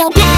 your back.